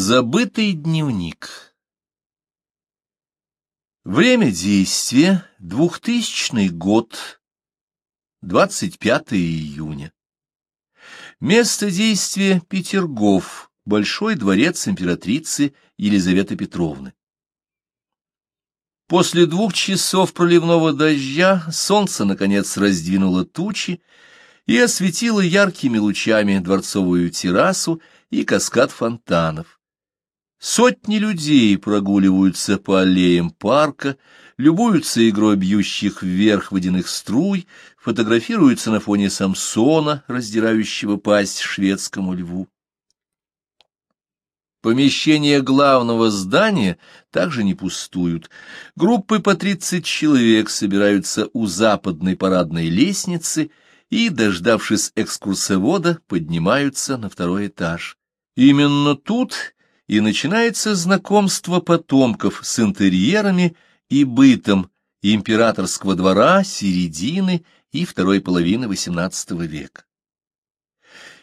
Забытый дневник Время действия — 2000 год, 25 июня. Место действия — Петергоф, Большой дворец императрицы Елизаветы Петровны. После двух часов проливного дождя солнце, наконец, раздвинуло тучи и осветило яркими лучами дворцовую террасу и каскад фонтанов. Сотни людей прогуливаются по аллеям парка, любуются игрой бьющих вверх водяных струй, фотографируются на фоне Самсона, раздирающего пасть шведскому льву. Помещения главного здания также не пустуют. Группы по тридцать человек собираются у западной парадной лестницы и, дождавшись экскурсовода, поднимаются на второй этаж. Именно тут и начинается знакомство потомков с интерьерами и бытом императорского двора середины и второй половины XVIII века.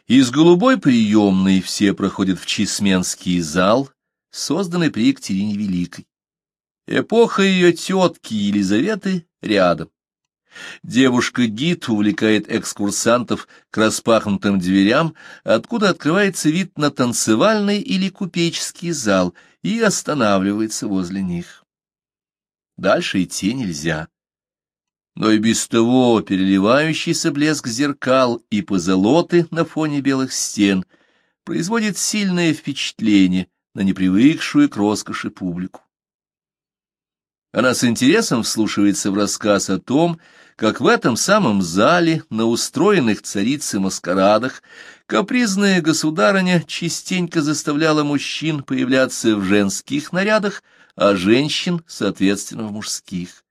Из голубой приемной все проходят в Чесменский зал, созданный при Екатерине Великой. Эпоха ее тетки Елизаветы рядом. Девушка-гид увлекает экскурсантов к распахнутым дверям, откуда открывается вид на танцевальный или купеческий зал, и останавливается возле них. Дальше идти нельзя. Но и без того переливающийся блеск зеркал и позолоты на фоне белых стен производит сильное впечатление на непривыкшую к роскоши публику. Она с интересом вслушивается в рассказ о том, как в этом самом зале, на устроенных царицы маскарадах, капризная государыня частенько заставляла мужчин появляться в женских нарядах, а женщин, соответственно, в мужских.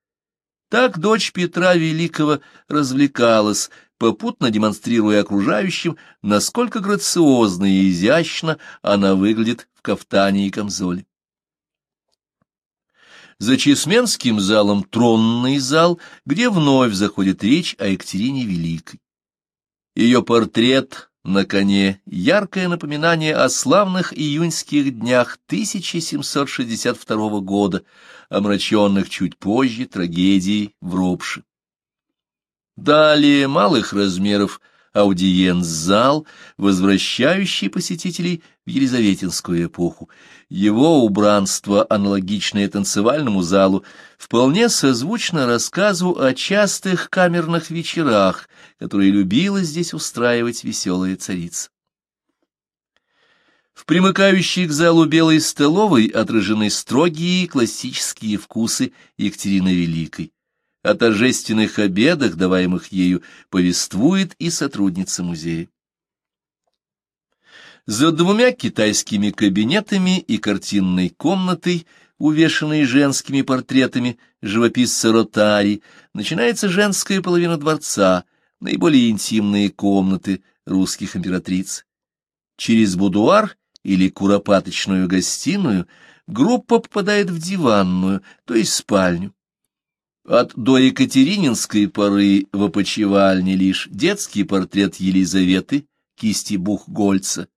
Так дочь Петра Великого развлекалась, попутно демонстрируя окружающим, насколько грациозно и изящно она выглядит в кафтане и камзоле. За Чесменским залом тронный зал, где вновь заходит речь о Екатерине Великой. Ее портрет на коне — яркое напоминание о славных июньских днях 1762 года, омраченных чуть позже трагедией в Ропше. Далее малых размеров аудиенц-зал, возвращающий посетителей в Елизаветинскую эпоху. Его убранство, аналогичное танцевальному залу, вполне созвучно рассказу о частых камерных вечерах, которые любила здесь устраивать веселая царица. В примыкающей к залу белой столовой отражены строгие классические вкусы Екатерины Великой. О торжественных обедах, даваемых ею, повествует и сотрудница музея. За двумя китайскими кабинетами и картинной комнатой, увешанной женскими портретами живописца Ротари, начинается женская половина дворца, наиболее интимные комнаты русских императриц. Через будуар или куропаточную гостиную группа попадает в диванную, то есть спальню. От доекатерининской поры в опочивальне лишь детский портрет Елизаветы, кисти Бухгольца,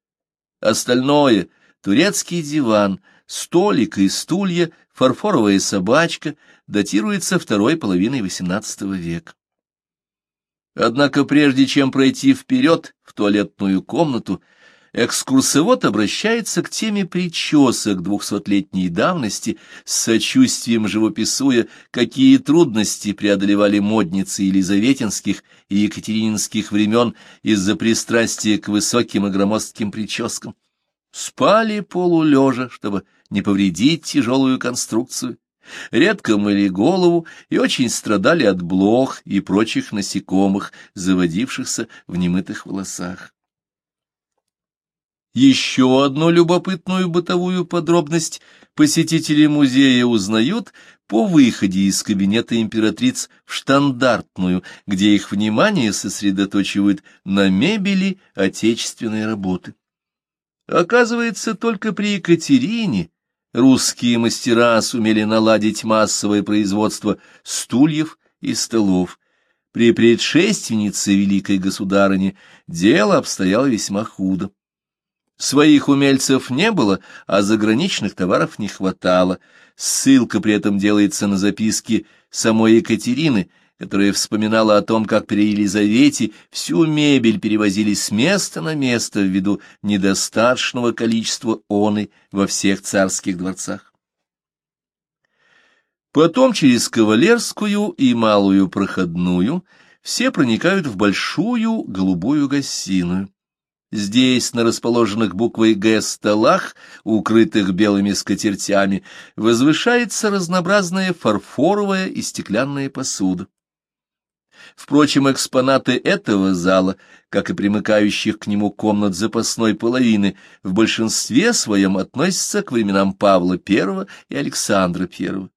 Остальное — турецкий диван, столик и стулья, фарфоровая собачка — датируется второй половиной XVIII века. Однако прежде чем пройти вперед в туалетную комнату, экскурсовод обращается к теме причесок двухсотлетней давности, с сочувствием живописуя, какие трудности преодолевали модницы елизаветинских и екатерининских времен из-за пристрастия к высоким и громоздким прическам. Спали полулежа, чтобы не повредить тяжелую конструкцию, редко мыли голову и очень страдали от блох и прочих насекомых, заводившихся в немытых волосах. Еще одну любопытную бытовую подробность посетители музея узнают по выходе из кабинета императриц в штандартную, где их внимание сосредоточивают на мебели отечественной работы. Оказывается, только при Екатерине русские мастера сумели наладить массовое производство стульев и столов. При предшественнице великой государыне дело обстояло весьма худо. Своих умельцев не было, а заграничных товаров не хватало. Ссылка при этом делается на записки самой Екатерины, которая вспоминала о том, как при Елизавете всю мебель перевозили с места на место ввиду недостаточного количества оны во всех царских дворцах. Потом через Кавалерскую и Малую Проходную все проникают в большую голубую гостиную. Здесь, на расположенных буквой «Г» столах, укрытых белыми скатертями, возвышается разнообразная фарфоровая и стеклянная посуда. Впрочем, экспонаты этого зала, как и примыкающих к нему комнат запасной половины, в большинстве своем относятся к временам Павла I и Александра I.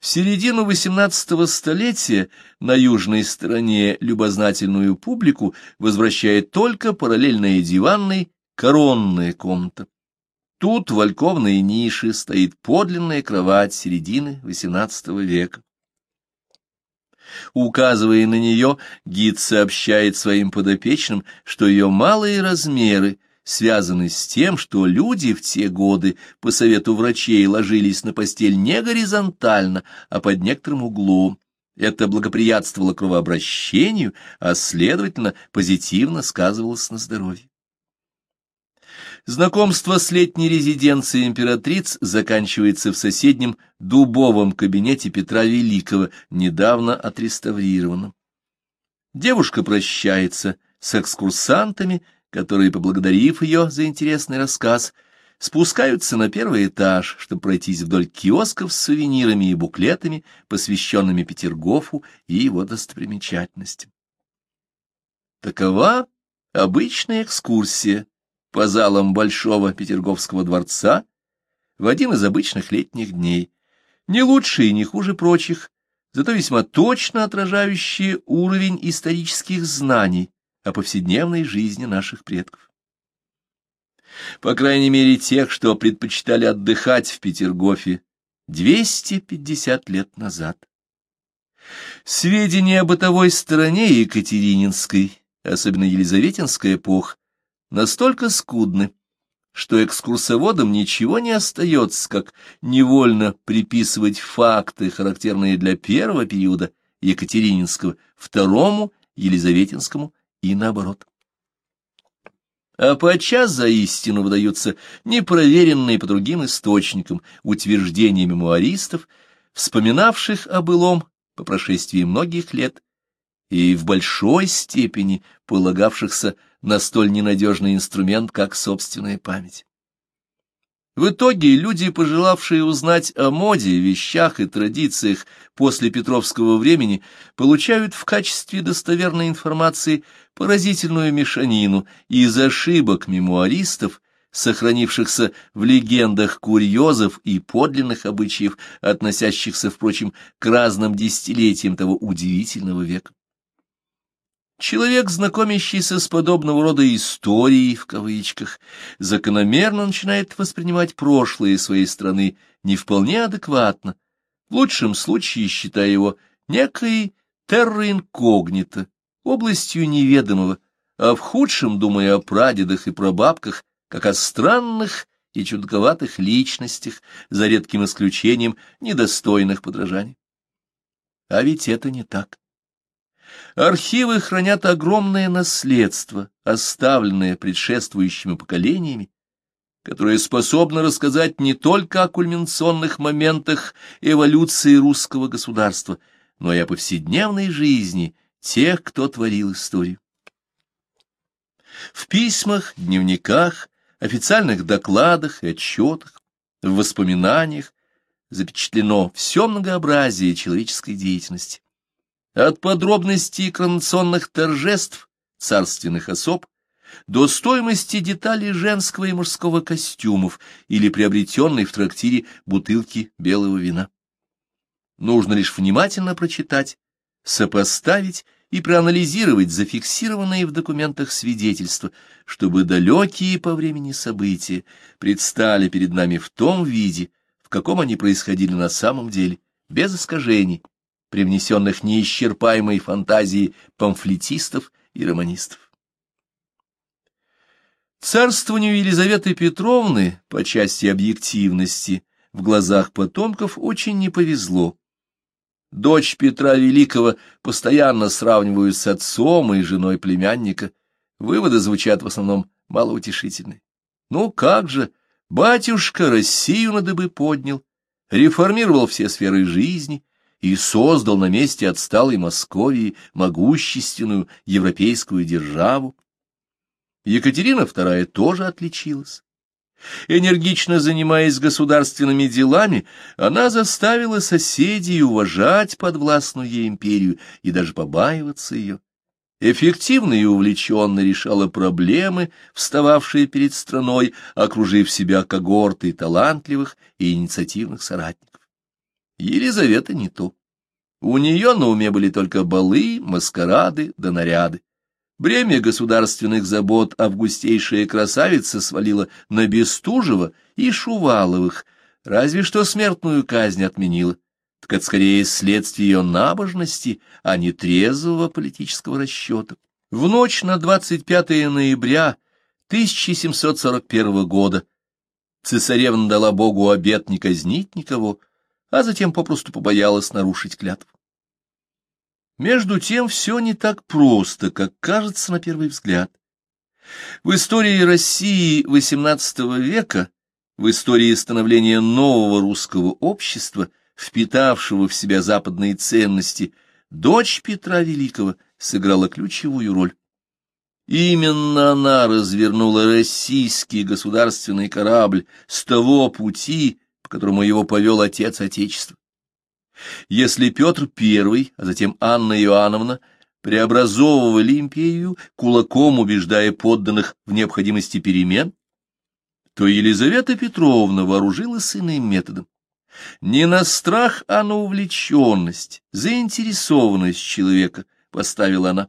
В середину XVIII столетия на южной стороне любознательную публику возвращает только параллельная диванной коронная комната. Тут в альковной нише стоит подлинная кровать середины XVIII века. Указывая на нее, гид сообщает своим подопечным, что ее малые размеры связаны с тем, что люди в те годы по совету врачей ложились на постель не горизонтально, а под некоторым углом. Это благоприятствовало кровообращению, а, следовательно, позитивно сказывалось на здоровье. Знакомство с летней резиденцией императриц заканчивается в соседнем дубовом кабинете Петра Великого, недавно отреставрированном. Девушка прощается с экскурсантами, которые, поблагодарив ее за интересный рассказ, спускаются на первый этаж, чтобы пройтись вдоль киосков с сувенирами и буклетами, посвященными Петергофу и его достопримечательностям. Такова обычная экскурсия по залам Большого Петерговского дворца в один из обычных летних дней, не лучше и не хуже прочих, зато весьма точно отражающие уровень исторических знаний, о повседневной жизни наших предков. По крайней мере, тех, что предпочитали отдыхать в Петергофе 250 лет назад. Сведения о бытовой стороне Екатерининской, особенно Елизаветинской эпох, настолько скудны, что экскурсоводам ничего не остается, как невольно приписывать факты, характерные для первого периода Екатерининского, второму Елизаветинскому и наоборот. А подчас за истину выдаются непроверенные по другим источникам утверждения мемуаристов, вспоминавших о былом по прошествии многих лет и в большой степени полагавшихся на столь ненадежный инструмент, как собственная память. В итоге люди, пожелавшие узнать о моде, вещах и традициях после Петровского времени, получают в качестве достоверной информации поразительную мешанину из ошибок мемуаристов, сохранившихся в легендах курьезов и подлинных обычаев, относящихся, впрочем, к разным десятилетиям того удивительного века. Человек, знакомящийся с подобного рода историей, в кавычках, закономерно начинает воспринимать прошлое своей страны не вполне адекватно, в лучшем случае считая его некой терра инкогнито, областью неведомого, а в худшем думая о прадедах и прабабках, как о странных и чудковатых личностях, за редким исключением недостойных подражаний. А ведь это не так. Архивы хранят огромное наследство, оставленное предшествующими поколениями, которое способно рассказать не только о кульминационных моментах эволюции русского государства, но и о повседневной жизни тех, кто творил историю. В письмах, дневниках, официальных докладах и отчетах, в воспоминаниях запечатлено все многообразие человеческой деятельности. От подробностей коронационных торжеств царственных особ до стоимости деталей женского и мужского костюмов или приобретенной в трактире бутылки белого вина. Нужно лишь внимательно прочитать, сопоставить и проанализировать зафиксированные в документах свидетельства, чтобы далекие по времени события предстали перед нами в том виде, в каком они происходили на самом деле, без искажений, привнесенных неисчерпаемой фантазией памфлетистов и романистов. Царствованию Елизаветы Петровны по части объективности в глазах потомков очень не повезло. Дочь Петра Великого постоянно сравнивают с отцом и женой племянника. Выводы звучат в основном малоутешительные. Ну как же, батюшка Россию на дыбы поднял, реформировал все сферы жизни и создал на месте отсталой Московии могущественную европейскую державу. Екатерина II тоже отличилась. Энергично занимаясь государственными делами, она заставила соседей уважать подвластную ей империю и даже побаиваться ее. Эффективно и увлеченно решала проблемы, встававшие перед страной, окружив себя когортой талантливых и инициативных соратников. Елизавета не то. У нее на уме были только балы, маскарады да наряды. Бремя государственных забот августейшая красавица свалила на Бестужева и Шуваловых, разве что смертную казнь отменила. Так это скорее следствие ее набожности, а не трезвого политического расчета. В ночь на 25 ноября 1741 года цесаревна дала Богу обет не казнить никого, а затем попросту побоялась нарушить клятву. Между тем все не так просто, как кажется на первый взгляд. В истории России XVIII века, в истории становления нового русского общества, впитавшего в себя западные ценности, дочь Петра Великого сыграла ключевую роль. Именно она развернула российский государственный корабль с того пути, по которому его повел отец Отечества. Если Петр I, а затем Анна Иоанновна преобразовывали империю, кулаком убеждая подданных в необходимости перемен, то Елизавета Петровна вооружилась иным методом. Не на страх, а на увлеченность, заинтересованность человека поставила она.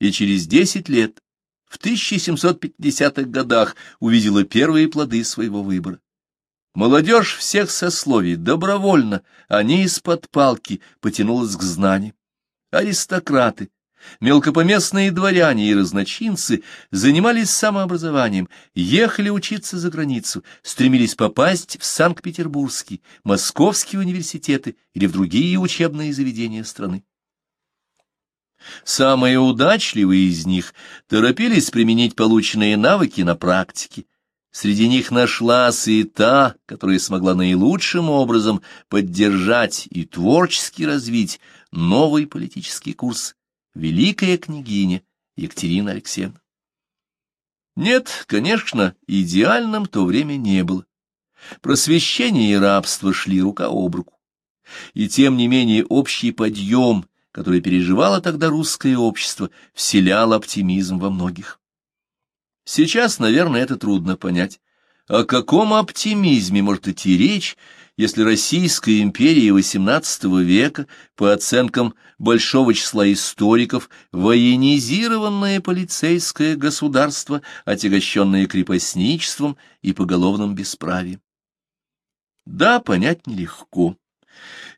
И через десять лет, в 1750-х годах, увидела первые плоды своего выбора. Молодежь всех сословий добровольно, а не из-под палки, потянулась к знаниям. Аристократы, мелкопоместные дворяне и разночинцы занимались самообразованием, ехали учиться за границу, стремились попасть в Санкт-Петербургский, Московские университеты или в другие учебные заведения страны. Самые удачливые из них торопились применить полученные навыки на практике, Среди них нашлась и та, которая смогла наилучшим образом поддержать и творчески развить новый политический курс великая княгиня Екатерина Алексеевна. Нет, конечно, идеальным то время не было. Просвещение и рабство шли рука об руку. И тем не менее общий подъем, который переживало тогда русское общество, вселял оптимизм во многих. Сейчас, наверное, это трудно понять. О каком оптимизме может идти речь, если Российская империя XVIII века, по оценкам большого числа историков, военизированное полицейское государство, отягощенное крепостничеством и поголовным бесправием? Да, понять нелегко.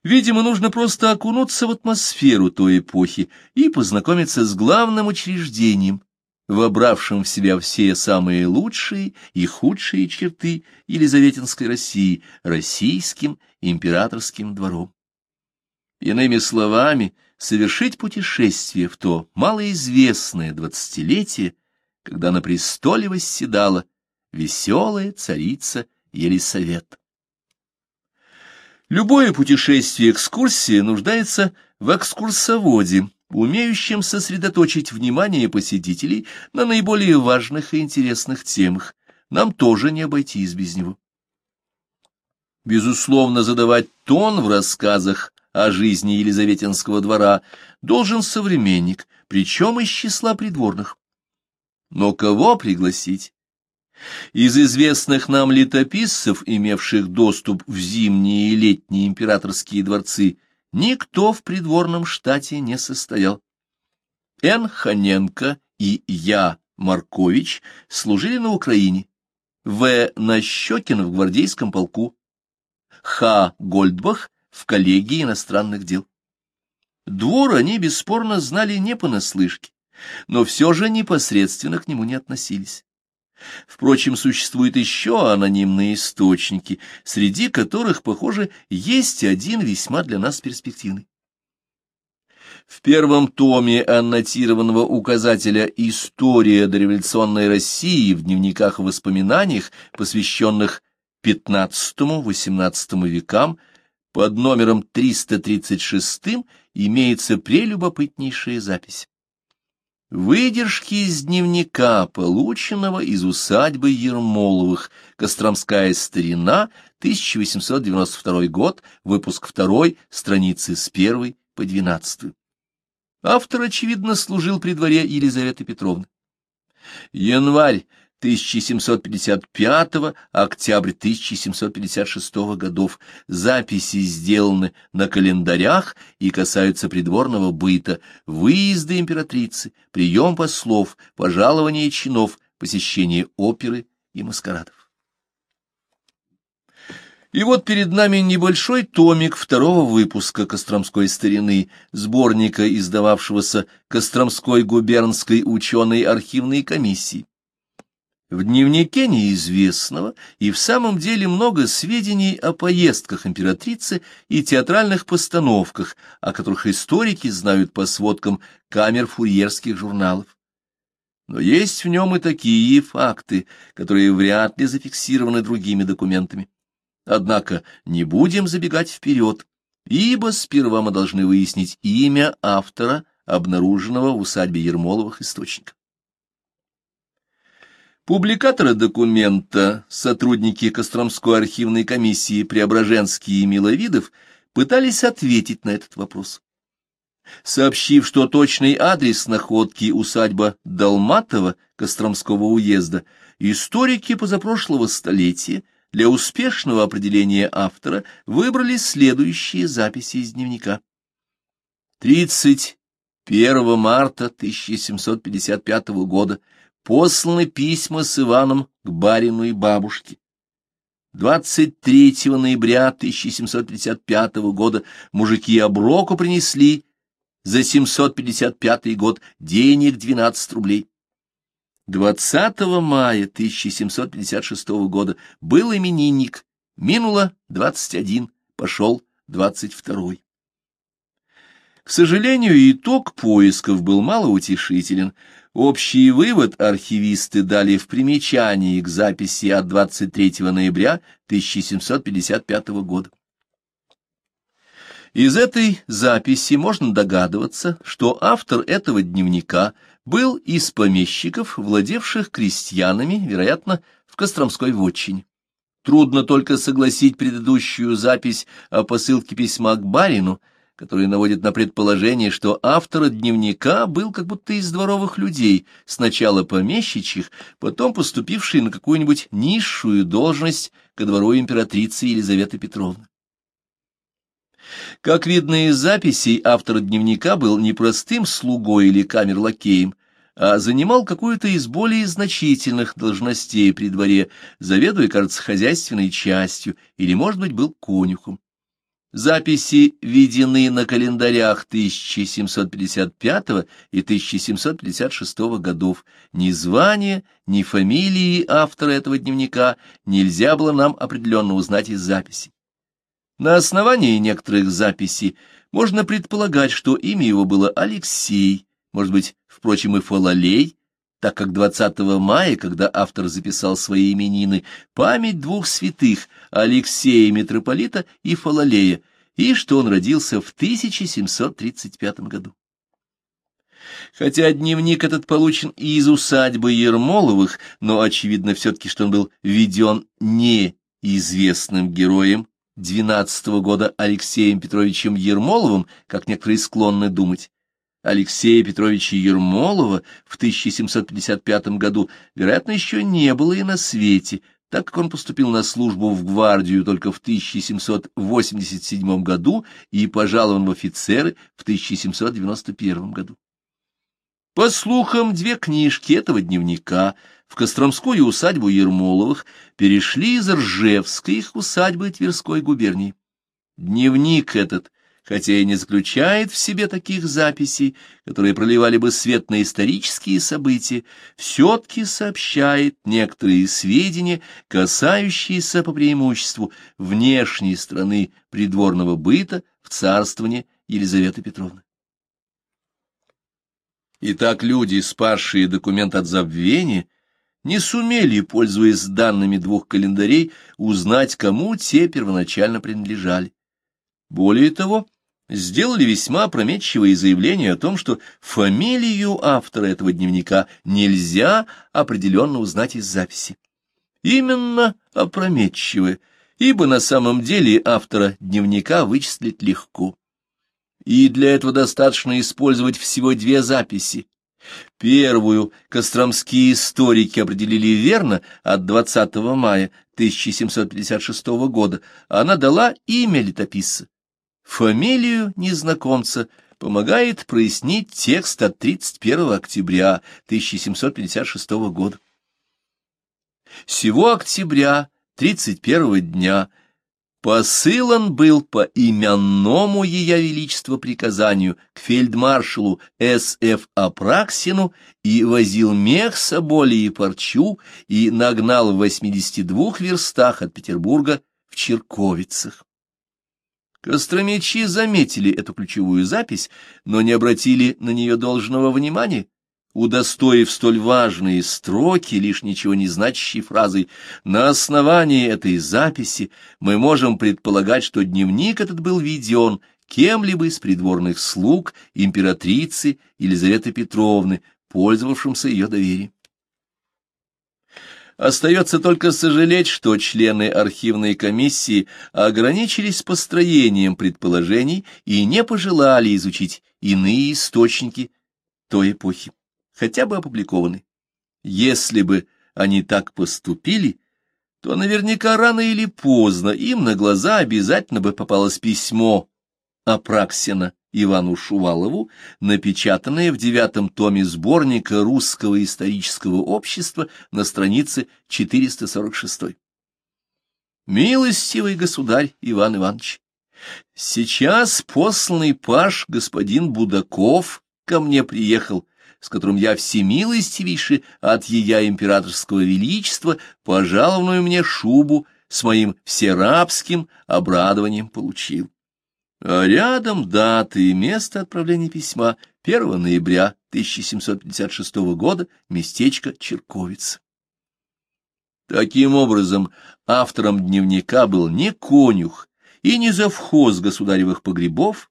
Видимо, нужно просто окунуться в атмосферу той эпохи и познакомиться с главным учреждением, вобравшим в себя все самые лучшие и худшие черты Елизаветинской России, российским императорским двором. Иными словами, совершить путешествие в то малоизвестное двадцатилетие, когда на престоле восседала веселая царица Елисавета. Любое путешествие-экскурсия нуждается в экскурсоводе, умеющим сосредоточить внимание посетителей на наиболее важных и интересных темах. Нам тоже не обойтись без него. Безусловно, задавать тон в рассказах о жизни Елизаветинского двора должен современник, причем из числа придворных. Но кого пригласить? Из известных нам летописцев, имевших доступ в зимние и летние императорские дворцы, никто в придворном штате не состоял. Н. Ханенко и Я. Маркович служили на Украине, В. Нащекин в гвардейском полку, Х. Гольдбах в коллегии иностранных дел. Двор они бесспорно знали не понаслышке, но все же непосредственно к нему не относились. Впрочем, существуют еще анонимные источники, среди которых, похоже, есть один весьма для нас перспективный. В первом томе аннотированного указателя «История дореволюционной России» в дневниках и воспоминаниях, посвященных XV-XVIII векам, под номером 336 имеется прелюбопытнейшая запись. Выдержки из дневника, полученного из усадьбы Ермоловых, Костромская старина, 1892 год, выпуск 2, страницы с 1 по 12. Автор, очевидно, служил при дворе Елизаветы Петровны. Январь 1755, октябрь 1756 годов. Записи сделаны на календарях и касаются придворного быта, выезда императрицы, прием послов, пожалования чинов, посещение оперы и маскарадов. И вот перед нами небольшой томик второго выпуска Костромской старины, сборника, издававшегося Костромской губернской ученой архивной комиссией. В дневнике неизвестного и в самом деле много сведений о поездках императрицы и театральных постановках, о которых историки знают по сводкам камер фурьерских журналов. Но есть в нем и такие факты, которые вряд ли зафиксированы другими документами. Однако не будем забегать вперед, ибо сперва мы должны выяснить имя автора, обнаруженного в усадьбе Ермоловых источников. Публикаторы документа, сотрудники Костромской архивной комиссии Преображенский и Миловидов, пытались ответить на этот вопрос. Сообщив, что точный адрес находки усадьба Долматова Костромского уезда, историки позапрошлого столетия для успешного определения автора выбрали следующие записи из дневника. 31 марта 1755 года посланы письма с Иваном к барину и бабушке. 23 ноября 1755 года мужики оброку принесли за 755 год денег 12 рублей. 20 мая 1756 года был именинник, минуло 21, пошел 22. К сожалению, итог поисков был малоутешителен. Общий вывод архивисты дали в примечании к записи от 23 ноября 1755 года. Из этой записи можно догадываться, что автор этого дневника был из помещиков, владевших крестьянами, вероятно, в Костромской вотчине. Трудно только согласить предыдущую запись о посылке письма к барину, который наводит на предположение, что автор дневника был как будто из дворовых людей, сначала помещичьих, потом поступивший на какую-нибудь низшую должность ко двору императрицы Елизаветы Петровны. Как видно из записей, автор дневника был не простым слугой или камерлакеем, а занимал какую-то из более значительных должностей при дворе, заведуя, кажется, хозяйственной частью, или, может быть, был конюхом. Записи введены на календарях 1755 и 1756 годов. Ни звания, ни фамилии автора этого дневника нельзя было нам определенно узнать из записей. На основании некоторых записей можно предполагать, что имя его было Алексей, может быть, впрочем, и Фалалей, так как 20 мая, когда автор записал свои именины, память двух святых, Алексея Митрополита и Фалалея, и что он родился в 1735 году. Хотя дневник этот получен и из усадьбы Ермоловых, но очевидно все-таки, что он был введен неизвестным героем 12 -го года Алексеем Петровичем Ермоловым, как некоторые склонны думать. Алексея Петровича Ермолова в 1755 году, вероятно, еще не было и на свете, так как он поступил на службу в гвардию только в 1787 году и пожалован в офицеры в 1791 году. По слухам, две книжки этого дневника в Костромскую усадьбу Ермоловых перешли из Ржевской их усадьбы Тверской губернии. Дневник этот, хотя и не заключает в себе таких записей, которые проливали бы свет на исторические события, все-таки сообщает некоторые сведения, касающиеся по преимуществу внешней стороны придворного быта в царствовании Елизаветы Петровны. Итак, люди, спасшие документ от забвения, не сумели, пользуясь данными двух календарей, узнать, кому те первоначально принадлежали. Более того, сделали весьма опрометчивое заявление о том, что фамилию автора этого дневника нельзя определенно узнать из записи. Именно опрометчивое, ибо на самом деле автора дневника вычислить легко. И для этого достаточно использовать всего две записи. Первую костромские историки определили верно от 20 мая 1756 года. Она дала имя летописца. Фамилию незнакомца помогает прояснить текст от 31 октября 1756 года. Сего октября, 31 дня, посылан был по именному Ея Величества приказанию к фельдмаршалу С.Ф. Апраксину и возил мех соболи и парчу и нагнал в 82 верстах от Петербурга в Черковицах. Костромичи заметили эту ключевую запись, но не обратили на нее должного внимания, удостоив столь важные строки, лишь ничего не значащей фразой. На основании этой записи мы можем предполагать, что дневник этот был введен кем-либо из придворных слуг императрицы Елизаветы Петровны, пользовавшимся ее доверием. Остается только сожалеть, что члены архивной комиссии ограничились построением предположений и не пожелали изучить иные источники той эпохи, хотя бы опубликованы. Если бы они так поступили, то наверняка рано или поздно им на глаза обязательно бы попалось письмо Апраксина Ивану Шувалову, напечатанное в девятом томе сборника Русского исторического общества на странице 446. Милостивый государь Иван Иванович, сейчас посланный паш господин Будаков ко мне приехал, с которым я всемилостивейше от ея императорского величества пожалованную мне шубу с моим всерабским обрадованием получил. А рядом даты и место отправления письма 1 ноября 1756 года, местечко Черковиц. Таким образом, автором дневника был не конюх и не завхоз государевых погребов,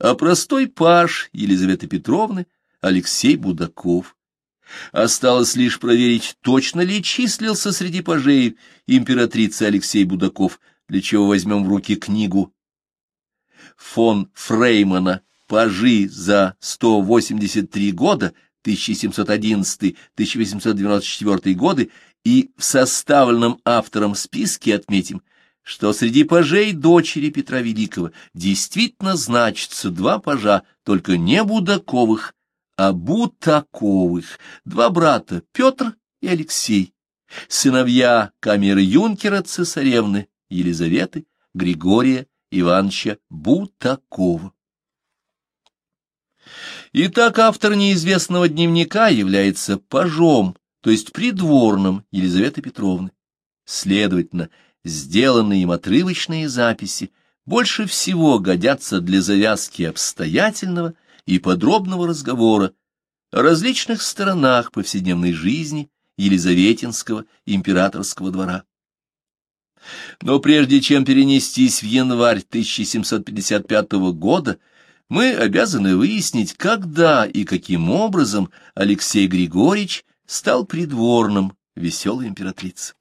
а простой паж Елизаветы Петровны Алексей Будаков. Осталось лишь проверить, точно ли числился среди пажей императрицы Алексей Будаков, для чего возьмем в руки книгу фон Фреймана «Пажи за 183 года» 1711-1894 годы и в составленном автором списке отметим, что среди пажей дочери Петра Великого действительно значится два пажа, только не Будаковых, а Бутаковых, два брата Петр и Алексей, сыновья камер-юнкера цесаревны Елизаветы, Григория Ивановича Бутакова. Итак, автор неизвестного дневника является пажом, то есть придворным Елизаветы Петровны. Следовательно, сделанные им отрывочные записи больше всего годятся для завязки обстоятельного и подробного разговора о различных сторонах повседневной жизни Елизаветинского императорского двора. Но прежде чем перенестись в январь 1755 года, мы обязаны выяснить, когда и каким образом Алексей Григорьевич стал придворным веселой императрицы.